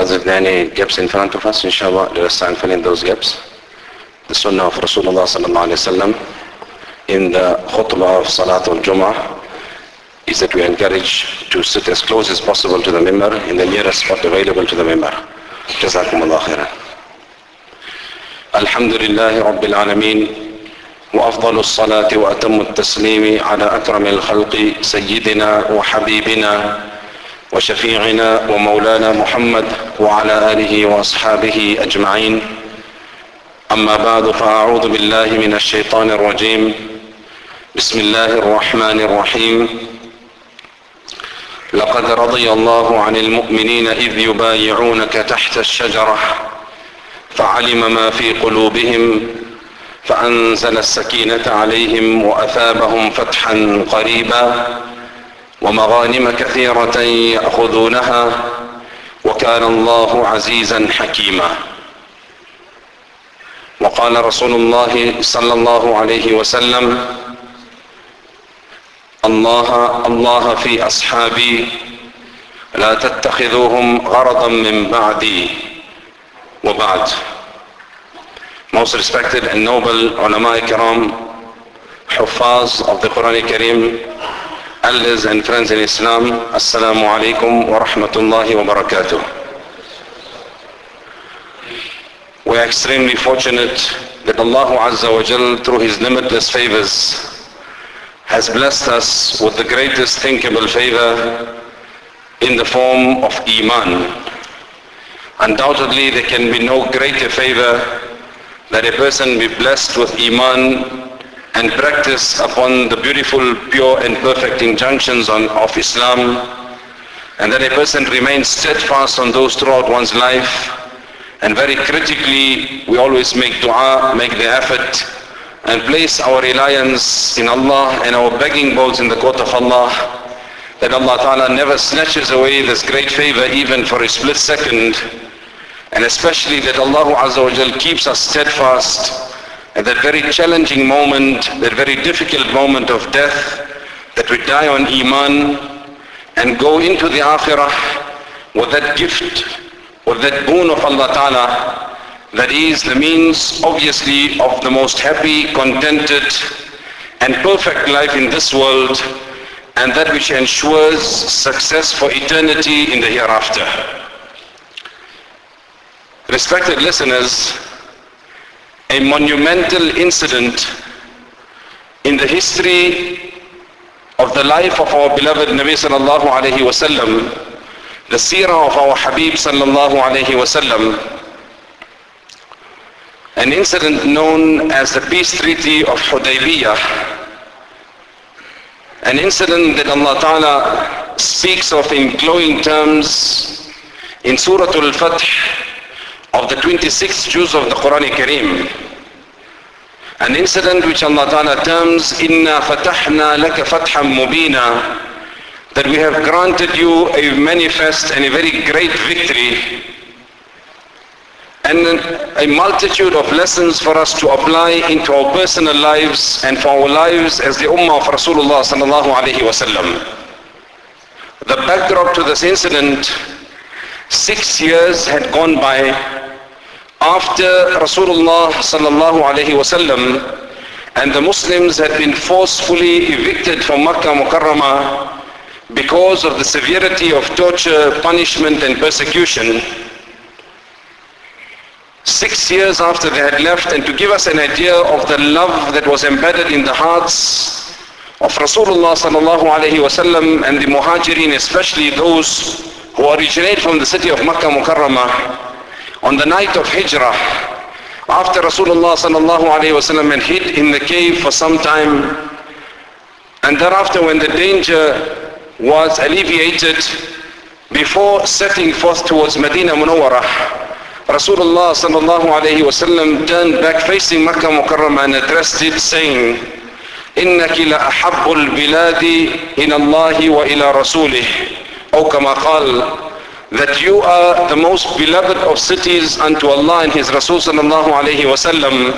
Are any gaps in front of us, inshallah, let us try and fill in those gaps. The sunnah of Rasulullah sallallahu alayhi wa sallam in the khutbah of Salat al-Jum'ah is that we encourage to sit as close as possible to the member in the nearest spot available to the member. جزاكم الله خيرا. الحمد لله رب العالمين وأفضل الصلاة وأتم التسليم على أكرم الخلق سيدنا وحبيبنا وشفيعنا ومولانا محمد وعلى آله وأصحابه أجمعين. أما بعد فأعوذ بالله من الشيطان الرجيم. بسم الله الرحمن الرحيم. لقد رضي الله عن المؤمنين إذ يبايعونك تحت الشجرة فعلم ما في قلوبهم فأنزل السكينة عليهم وأثابهم فتحا قريبا. ومغانم كثيرة يأخذونها وكان الله عزيزا حكيما. وقال رسول الله صلى الله عليه وسلم الله الله في أصحابي لا تتخذوهم غرضا من بعدي. وبعد. Most respected and noble ulama ikram, حفاظ of the Quran Kareem, elders and friends in Islam, Assalamu alaikum wa rahmatullahi wa barakatuh. We are extremely fortunate that Allah Azza wa Jal through His limitless favors has blessed us with the greatest thinkable favor in the form of Iman. Undoubtedly there can be no greater favor that a person be blessed with Iman and practice upon the beautiful, pure and perfect injunctions on, of Islam. And that a person remains steadfast on those throughout one's life. And very critically we always make dua, make the effort and place our reliance in Allah and our begging bowls in the court of Allah that Allah Ta'ala never snatches away this great favor even for a split second. And especially that Allah Azza wa Jal keeps us steadfast at that very challenging moment, that very difficult moment of death, that we die on Iman and go into the Akhirah with that gift, with that boon of Allah Ta'ala, that is the means obviously of the most happy, contented and perfect life in this world and that which ensures success for eternity in the hereafter. Respected listeners, a monumental incident in the history of the life of our beloved Nabi sallallahu alayhi wasallam, the seerah of our Habib sallallahu alayhi wasallam, an incident known as the peace treaty of Hudaybiyah, an incident that Allah Ta'ala speaks of in glowing terms in Surah Al-Fath of the 26 Juz of the Quran Kareem. An incident which Allah Ta'ala terms, Inna fatahna laka fatham mubina, that we have granted you a manifest and a very great victory and a multitude of lessons for us to apply into our personal lives and for our lives as the ummah of Rasulullah sallallahu wasallam. The backdrop to this incident, six years had gone by after Rasulullah sallallahu wasallam and the Muslims had been forcefully evicted from Makkah Mukarramah because of the severity of torture, punishment and persecution. Six years after they had left and to give us an idea of the love that was embedded in the hearts of Rasulullah sallallahu wasallam and the Muhajirin, especially those who originate from the city of Makkah Mukarramah on the night of Hijrah, after Rasulullah sallallahu alayhi wasallam had hid in the cave for some time, and thereafter when the danger was alleviated, before setting forth towards Medina Munawwarah, Rasulullah sallallahu alayhi wasallam turned back facing Makkah Mukarramah and addressed it saying, إنك لأحب البلاد إلى الله وإلى رسوله أو كما قال that you are the most beloved of cities unto Allah and His Rasul sallallahu alayhi wasallam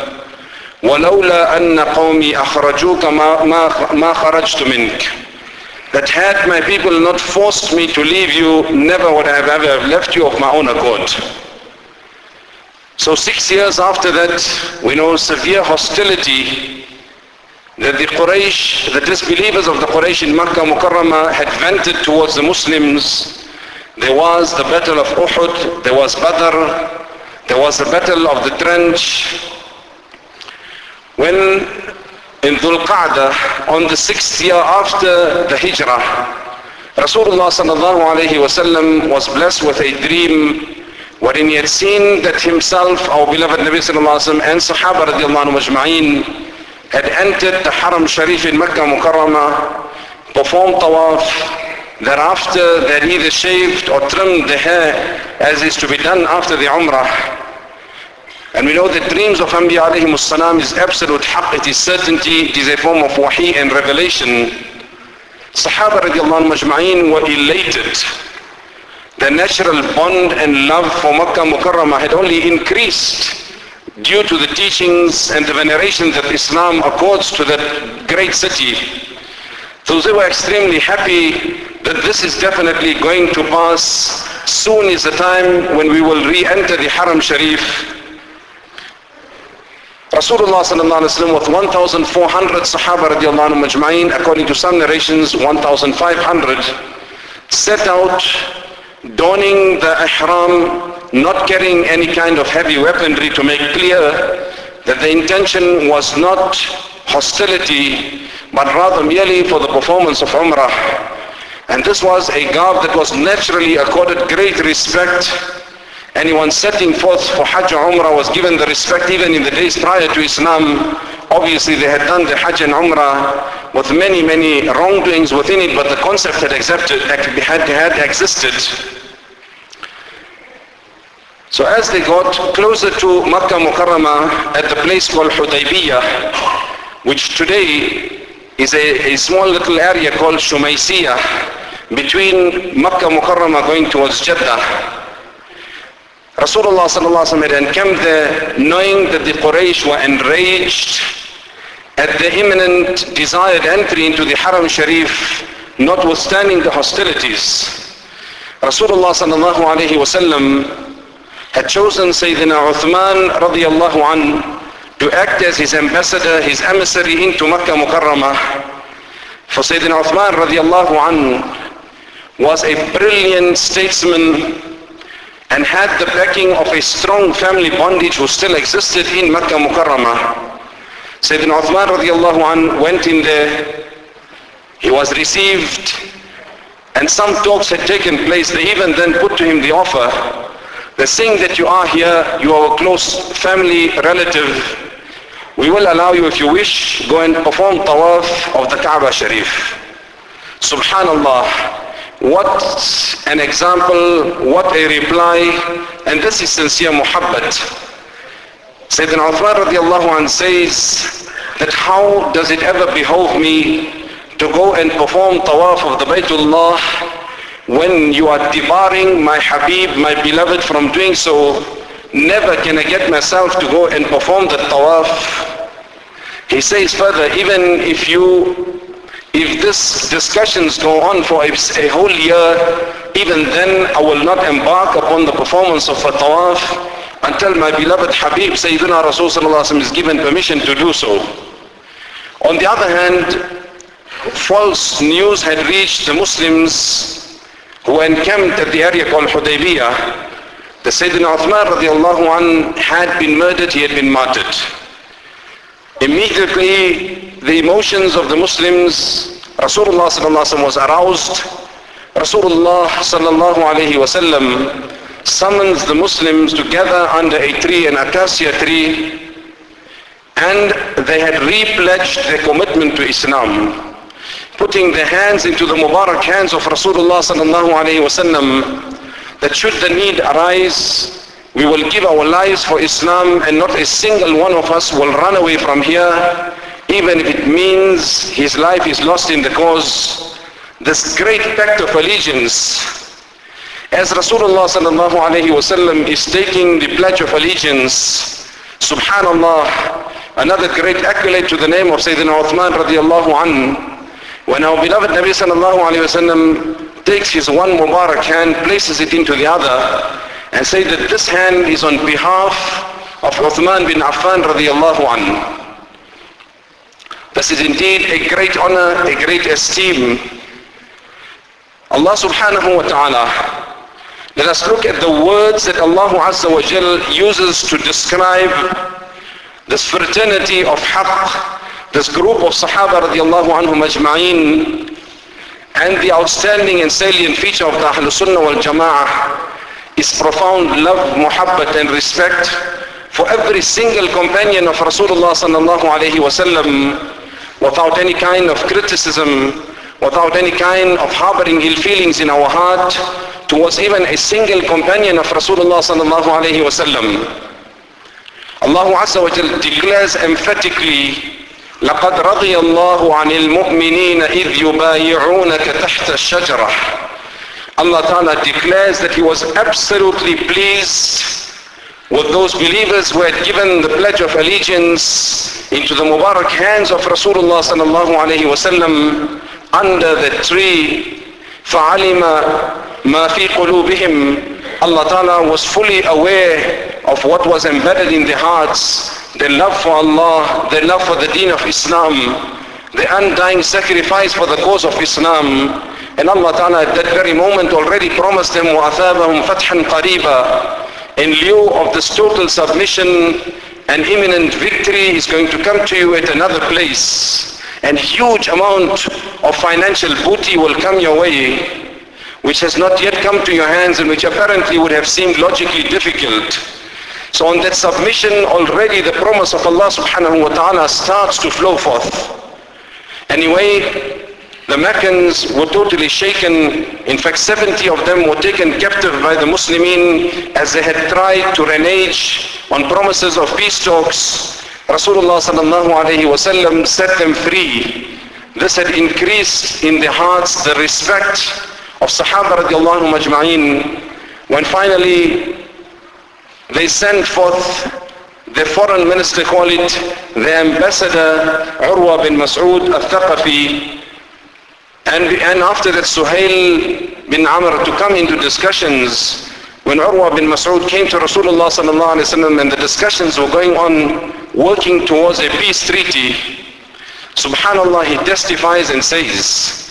ولولا أن قومي أخرجوك ما, ما, ما خرجت منك that had my people not forced me to leave you, never would I have ever left you of my own accord. So six years after that, we know severe hostility that the Quraysh, the disbelievers of the Quraysh in Makkah Mukarramah had vented towards the Muslims. There was the battle of Uhud, there was Badr, there was the battle of the trench. When in Dhul Qa'dah, on the sixth year after the Hijrah, Rasulullah sallallahu alayhi wasallam was blessed with a dream wherein he had seen that himself, our beloved Nabi sallallahu alayhi wa and Sahaba radiallahu anhu had entered the Haram Sharif in Mecca Mukarramah, performed tawaf, thereafter had either shaved or trimmed the hair as is to be done after the Umrah. And we know that dreams of Anbiya alayhi salam is absolute haqq, it is certainty, it is a form of wahi and revelation. Sahaba radiallahu anhu majma'een were elated the natural bond and love for Makkah Mukarramah had only increased due to the teachings and the veneration that Islam accords to that great city. So they were extremely happy that this is definitely going to pass. Soon is the time when we will re-enter the Haram Sharif. Rasulullah sallallahu alaihi wasallam with 1,400 Sahaba radiallahu anhu majma'in, according to some narrations 1,500, set out donning the ihram, not carrying any kind of heavy weaponry to make clear that the intention was not hostility, but rather merely for the performance of Umrah. And this was a garb that was naturally accorded great respect. Anyone setting forth for Hajj or Umrah was given the respect even in the days prior to Islam. Obviously they had done the Hajj and Umrah with many, many wrongdoings within it, but the concept had, accepted, had, had existed. So as they got closer to Makkah Mukarramah at the place called Hudaybiyah, which today is a, a small little area called Shumaysiyah, between Makkah Mukarramah going towards Jeddah, Rasulullah had encamped there knowing that the Quraysh were enraged at the imminent desired entry into the Haram Sharif, notwithstanding the hostilities. Rasulullah sallallahu alayhi had chosen Sayyidina Uthman radiallahu an to act as his ambassador, his emissary into Makkah Mukarramah. For Sayyidina Uthman radiallahu an was a brilliant statesman and had the backing of a strong family bondage who still existed in Makkah Mukarramah. Sayyidina Uthman radiallahu an went in there. He was received and some talks had taken place. They even then put to him the offer the saying that you are here, you are a close family relative, we will allow you if you wish, go and perform tawaf of the Kaaba Sharif. Subhanallah, what an example, what a reply, and this is sincere muhabbat. Sayyidina Uthman radiallahu anh says that how does it ever behove me to go and perform tawaf of the Baytullah when you are debarring my Habib, my beloved from doing so, never can I get myself to go and perform the tawaf. He says further, even if you, if this discussions go on for a, a whole year, even then I will not embark upon the performance of a tawaf until my beloved Habib Sayyidina Rasulullah is given permission to do so. On the other hand, false news had reached the Muslims who encamped at the area called Hudaybiyah, the Sayyidina Uthman radiallahu an had been murdered, he had been martyred. Immediately, the emotions of the Muslims, Rasulullah was aroused. Rasulullah sallallahu alayhi wasallam summons the Muslims to gather under a tree, an acacia tree, and they had repledged their commitment to Islam putting their hands into the Mubarak hands of Rasulullah sallallahu alayhi wasallam that should the need arise, we will give our lives for Islam and not a single one of us will run away from here even if it means his life is lost in the cause. This great pact of allegiance as Rasulullah sallallahu alayhi wasallam is taking the pledge of allegiance, subhanallah, another great accolade to the name of Sayyidina Uthman radiallahu anhu, When our beloved Nabi sallallahu alayhi wasallam takes his one Mubarak hand, places it into the other, and say that this hand is on behalf of Uthman bin Affan radiallahu anhu. This is indeed a great honor, a great esteem. Allah subhanahu wa ta'ala, let us look at the words that Allah Azza wa Jal uses to describe this fraternity of haqq, this group of Sahaba radiallahu anhum ajma'een, and the outstanding and salient feature of the Ahlul Sunnah wal Jama'ah is profound love, muhabbat and respect for every single companion of Rasulullah sallallahu alayhi wasallam without any kind of criticism, without any kind of harboring ill feelings in our heart towards even a single companion of Rasulullah sallallahu alayhi wasallam. Allah Azza wa Jal declares emphatically لقد رضي الله عن المؤمنين إذ يبايعونك تحت الشجرة Allah Ta'ala declares that He was absolutely pleased with those believers who had given the pledge of allegiance into the Mubarak hands of Rasulullah sallallahu alayhi wasallam under the tree فَعَلِمَ مَا فِي قُلُوبِهِمْ Allah Ta'ala was fully aware of what was embedded in their hearts, their love for Allah, their love for the deen of Islam, the undying sacrifice for the cause of Islam. And Allah Ta'ala at that very moment already promised them وَأَثَابَهُمْ فَتْحًا قَرِيبًا in lieu of this total submission an imminent victory is going to come to you at another place and huge amount of financial booty will come your way which has not yet come to your hands and which apparently would have seemed logically difficult so on that submission already the promise of Allah subhanahu wa ta'ala starts to flow forth anyway the Meccans were totally shaken. In fact, 70 of them were taken captive by the Muslimin as they had tried to renege on promises of peace talks. Rasulullah sallallahu alayhi wasallam set them free. This had increased in their hearts the respect of Sahaba radiallahu majma'in. When finally they sent forth the foreign minister call it the ambassador Urwa bin Mas'ud al-Thaqafi and, and after that Suhail bin Amr to come into discussions when Urwa bin Mas'ud came to Rasulullah sallallahu alaihi wasallam and the discussions were going on working towards a peace treaty subhanallah he testifies and says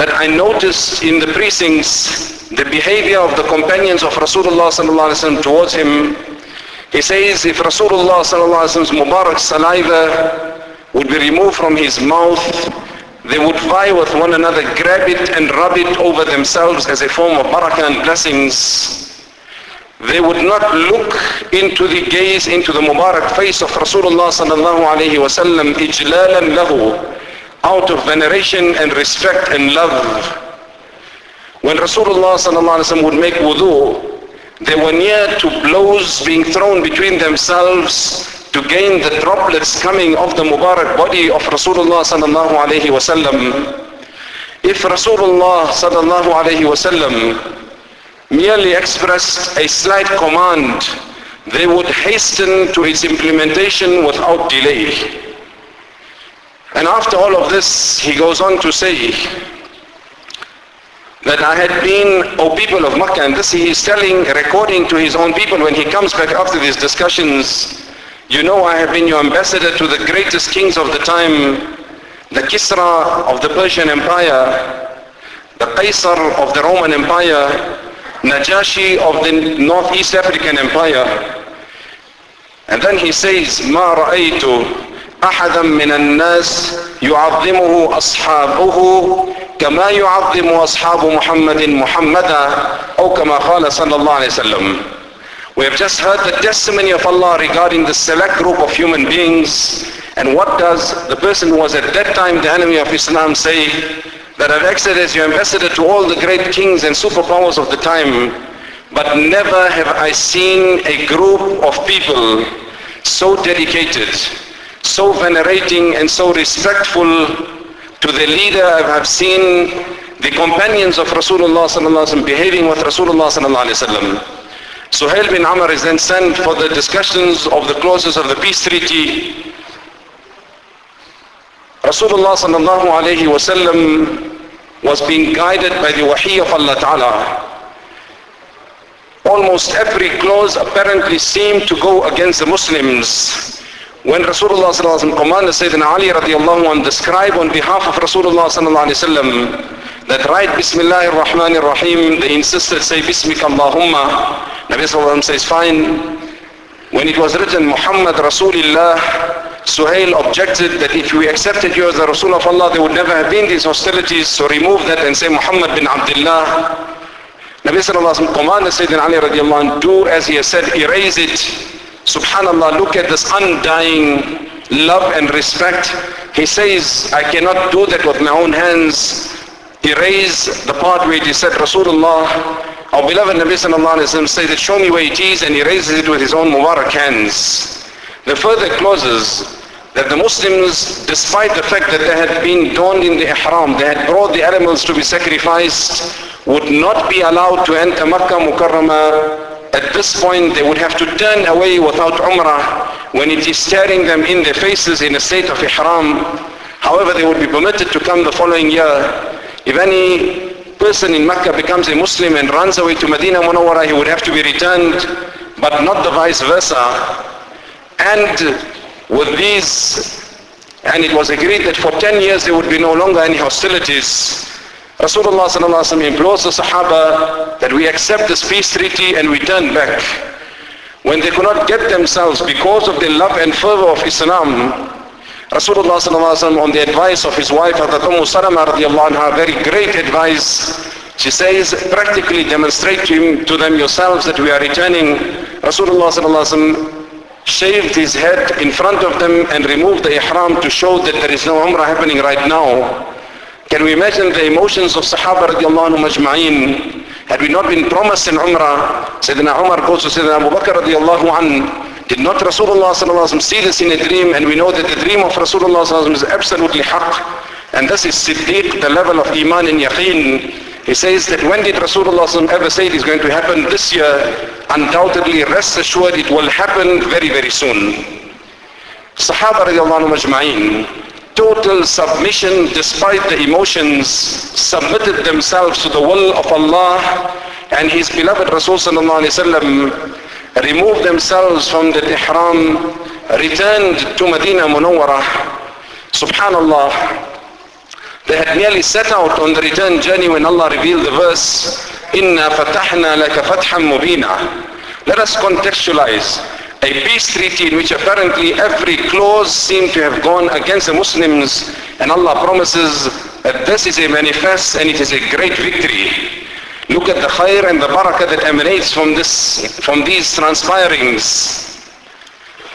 that I noticed in the precincts the behavior of the companions of Rasulullah sallallahu towards him he says if Rasulullah sallallahu mubarak saliva would be removed from his mouth they would vie with one another, grab it and rub it over themselves as a form of barakah and blessings. They would not look into the gaze, into the Mubarak face of Rasulullah sallallahu alayhi wa sallam, ijlalan lahu, out of veneration and respect and love. When Rasulullah would make wudu, they were near to blows being thrown between themselves to gain the droplets coming off the Mubarak body of Rasulullah sallallahu alayhi wasallam. If Rasulullah sallallahu alayhi wasallam merely expressed a slight command, they would hasten to its implementation without delay. And after all of this, he goes on to say that I had been, O people of Makkah, and this he is telling, recording to his own people when he comes back after these discussions, you know I have been your ambassador to the greatest kings of the time, the Kisra of the Persian Empire, the Qaisar of the Roman Empire, Najashi of the Northeast African Empire. And then he says, ما رأيت أحدا من الناس يعظمه أصحابه كما يعظم أصحاب محمد محمدا أو كما قال صلى الله عليه وسلم We have just heard the testimony of Allah regarding the select group of human beings. And what does the person who was at that time the enemy of Islam say? That I've acted as your ambassador to all the great kings and superpowers of the time. But never have I seen a group of people so dedicated, so venerating and so respectful to the leader I have seen the companions of Rasulullah behaving with Rasulullah sallallahu Suhail bin Amr is then sent for the discussions of the clauses of the peace treaty. Rasulullah sallallahu wasallam was being guided by the wahi of Allah Ta'ala. Almost every clause apparently seemed to go against the Muslims. When Rasulullah sallallahu commanded Sayyidina Ali radiallahu anh describe on behalf of Rasulullah sallallahu alayhi wasallam that write Bismillah ar-Rahman ar-Rahim, they insisted say Bismika Allahumma. Nabi sallallahu says fine. When it was written Muhammad Rasulullah, Suhail objected that if we accepted you as the Rasul of Allah, there would never have been these hostilities, so remove that and say Muhammad bin Abdullah. Nabi sallallahu wa commanded Sayyidina Ali radiallahu anh, do as he has said, erase it. Subhanallah, look at this undying love and respect. He says, I cannot do that with my own hands. Erase the part where he said, Rasulullah, our beloved Nabi sallallahu alayhi wa says show me where it is and he raises it with his own Mubarak hands. The further clauses that the Muslims, despite the fact that they had been donned in the ihram, they had brought the animals to be sacrificed, would not be allowed to enter Makkah Mukarramah. At this point, they would have to turn away without Umrah when it is staring them in their faces in a state of ihram. However, they would be permitted to come the following year. If any person in Makkah becomes a Muslim and runs away to Medina Munawwara, he would have to be returned, but not the vice versa. And with these, and it was agreed that for 10 years there would be no longer any hostilities. Rasulullah sallallahu implores the Sahaba that we accept this peace treaty and we turn back. When they could not get themselves because of the love and fervor of Islam, Rasulullah sallallahu on the advice of his wife Hadrat Umm Salama radiallahu anha, very great advice, she says, practically demonstrate to, him, to them yourselves that we are returning. Rasulullah sallallahu shaved his head in front of them and removed the ihram to show that there is no umrah happening right now. Can we imagine the emotions of Sahaba radiallahu anhu majma'een? Had we not been promised in umrah, Sayyidina Umar goes to Sayyidina Abu Bakr radiallahu anhu, did not Rasulullah sallallahu see this in a dream and we know that the dream of Rasulullah sallallahu is absolutely haqq and this is siddiq, the level of iman and yaqeen. He says that when did Rasulullah ever say it is going to happen this year? Undoubtedly, rest assured it will happen very, very soon. Sahaba radiallahu anhu majma'een, total submission despite the emotions, submitted themselves to the will of Allah and His beloved Rasul sallallahu alayhi wasallam, removed themselves from the ihram, returned to Medina Munawwarah. Subhanallah, they had nearly set out on the return journey when Allah revealed the verse, إِنَّا فَتَحْنَا لَكَ فَتْحًا مُبِينًا Let us contextualize a peace treaty in which apparently every clause seemed to have gone against the Muslims and Allah promises that this is a manifest and it is a great victory. Look at the khair and the barakah that emanates from this, from these transpirings.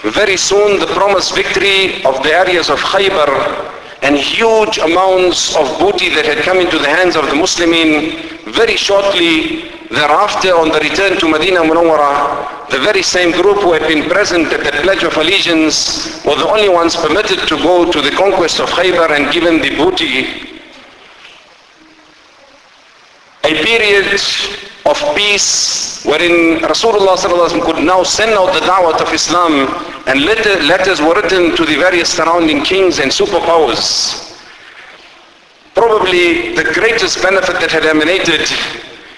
Very soon the promised victory of the areas of Khaybar and huge amounts of booty that had come into the hands of the Muslimin very shortly Thereafter, on the return to Medina Munawwara, the very same group who had been present at the Pledge of Allegiance were the only ones permitted to go to the conquest of Khaybar and given the booty. A period of peace wherein Rasulullah could now send out the da'wah of Islam and letters were written to the various surrounding kings and superpowers. Probably the greatest benefit that had emanated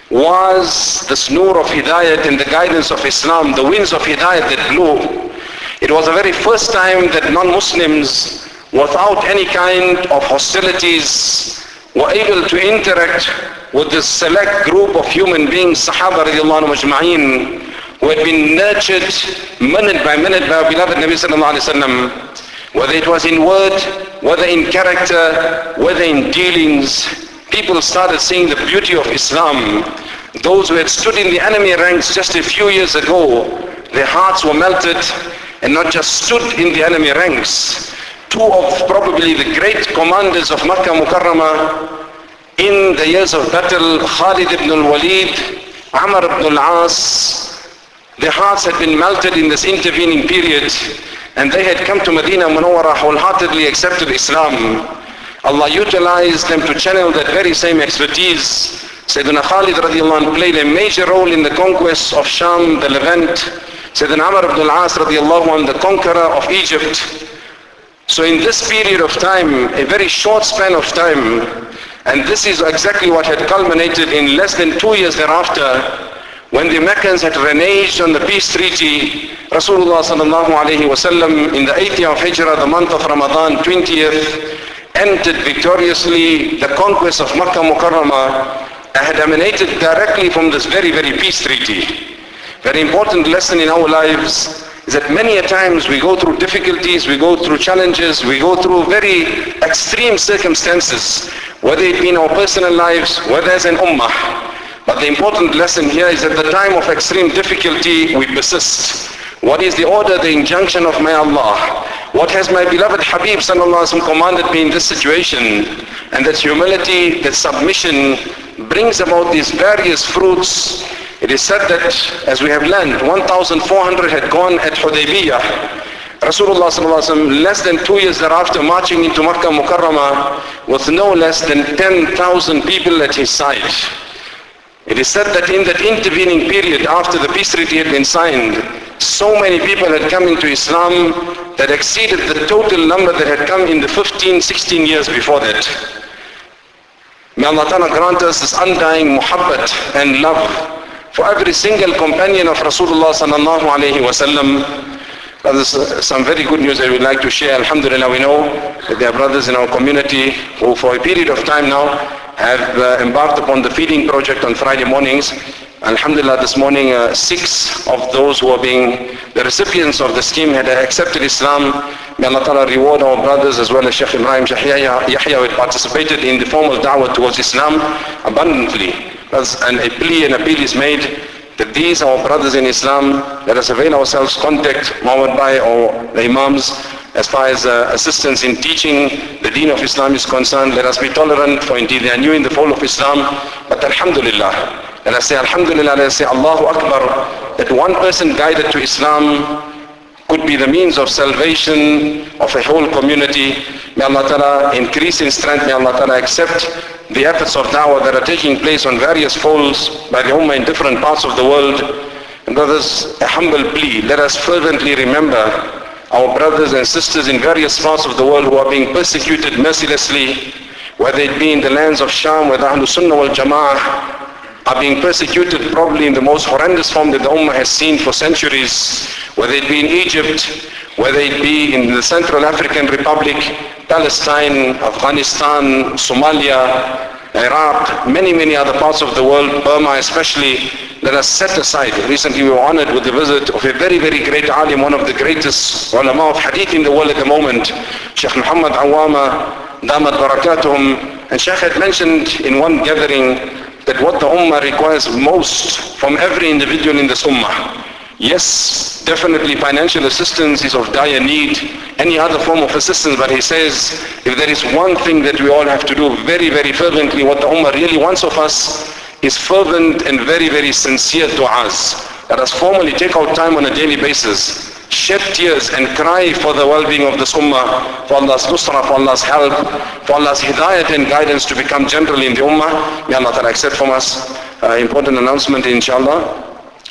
was the nur of hidayat and the guidance of Islam, the winds of hidayat that blew. It was the very first time that non-Muslims, without any kind of hostilities, were able to interact with this select group of human beings, Sahaba radiallahu majma'een, who had been nurtured minute by minute by our beloved Nabi sallallahu alayhi wasallam, whether it was in word, whether in character, whether in dealings, people started seeing the beauty of Islam. Those who had stood in the enemy ranks just a few years ago, their hearts were melted and not just stood in the enemy ranks. Two of probably the great commanders of Makkah Mukarramah in the years of battle, Khalid ibn al-Walid, Amr ibn al-As, their hearts had been melted in this intervening period and they had come to Medina Munawwara wholeheartedly accepted Islam. Allah utilized them to channel that very same expertise. Sayyidina Khalid radiallahu anh played a major role in the conquest of Sham, the Levant. Sayyidina Amr ibn al-As radiallahu anh, the conqueror of Egypt. So in this period of time, a very short span of time, and this is exactly what had culminated in less than two years thereafter, when the Meccans had reneged on the peace treaty, Rasulullah sallallahu alayhi wasallam in the 8th year of Hijrah, the month of Ramadan, 20th, entered victoriously the conquest of Makkah Mukarramah had emanated directly from this very, very peace treaty. Very important lesson in our lives is that many a times we go through difficulties, we go through challenges, we go through very extreme circumstances, whether it be in our personal lives, whether as an ummah. But the important lesson here is at the time of extreme difficulty, we persist. What is the order, the injunction of my Allah? What has my beloved Habib sallallahu commanded me in this situation? And that humility, that submission brings about these various fruits. It is said that, as we have learned, 1,400 had gone at Hudaybiyah. Rasulullah sallallahu less than two years thereafter marching into Makkah Mukarramah with no less than 10,000 people at his side. It is said that in that intervening period after the peace treaty had been signed, so many people had come into Islam that exceeded the total number that had come in the 15, 16 years before that. May Allah Ta'ala grant us this undying muhabbat and love for every single companion of Rasulullah sallallahu alayhi wa sallam. There's some very good news I would like to share. Alhamdulillah, we know that there are brothers in our community who for a period of time now have uh, embarked upon the feeding project on Friday mornings. Alhamdulillah, this morning uh, six of those who are being the recipients of the scheme had accepted Islam. May Allah Ta'ala reward our brothers as well as Sheikh Ibrahim Yahya, Yahya who participated in the formal da'wah towards Islam abundantly. As And a plea and appeal is made that these our brothers in Islam, let us avail ourselves, contact Muhammad Bai or the Imams as far as uh, assistance in teaching the deen of Islam is concerned. Let us be tolerant for indeed they are new in the fold of Islam. But Alhamdulillah, let us say Alhamdulillah, let us say Allahu Akbar, that one person guided to Islam could be the means of salvation of a whole community. May Allah Ta'ala increase in strength. May Allah Ta'ala accept the efforts of da'wah that are taking place on various folds by the Ummah in different parts of the world. And brothers, a humble plea, let us fervently remember our brothers and sisters in various parts of the world who are being persecuted mercilessly, whether it be in the lands of Sham, where the Ahlul Sunnah wal Jama'ah are being persecuted probably in the most horrendous form that the Ummah has seen for centuries, whether it be in Egypt, whether it be in the Central African Republic, Palestine, Afghanistan, Somalia, Iraq, many, many other parts of the world, Burma especially, that are set aside. Recently we were honored with the visit of a very, very great alim, one of the greatest ulama of hadith in the world at the moment, Sheikh Muhammad Awama, Damat Barakatuhum. And Sheikh had mentioned in one gathering that what the ummah requires most from every individual in this ummah. Yes, definitely financial assistance is of dire need, any other form of assistance, but he says if there is one thing that we all have to do very, very fervently, what the ummah really wants of us is fervent and very, very sincere du'as. Let us formally take out time on a daily basis shed tears and cry for the well-being of this ummah, for Allah's nusrah, for Allah's help, for Allah's hidayat and guidance to become general in the ummah. May Allah Ta'ala accept from us. Uh, important announcement inshallah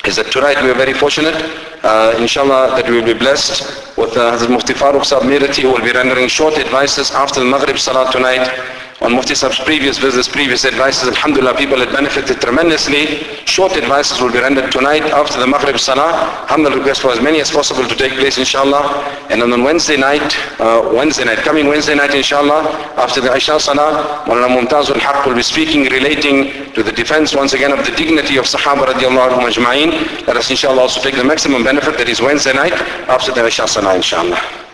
is that tonight we are very fortunate, uh, inshallah, that we will be blessed with uh, Hazrat Mufti Farooq Sahib Mirati who will be rendering short advices after the Maghrib Salah tonight on Mufti Sahib's previous visits, previous advices. Alhamdulillah, people had benefited tremendously. Short advices will be rendered tonight after the Maghrib Salah. Humble request for as many as possible to take place, inshallah. And then on Wednesday night, uh, Wednesday night, coming Wednesday night, inshallah, after the Isha Salah, Mulana Mumtaz al-Haq will be speaking, relating to the defense once again of the dignity of Sahaba radiallahu anhu majma'een. Let us inshallah also take the maximum benefit that is Wednesday night after the Isha Salah, inshallah.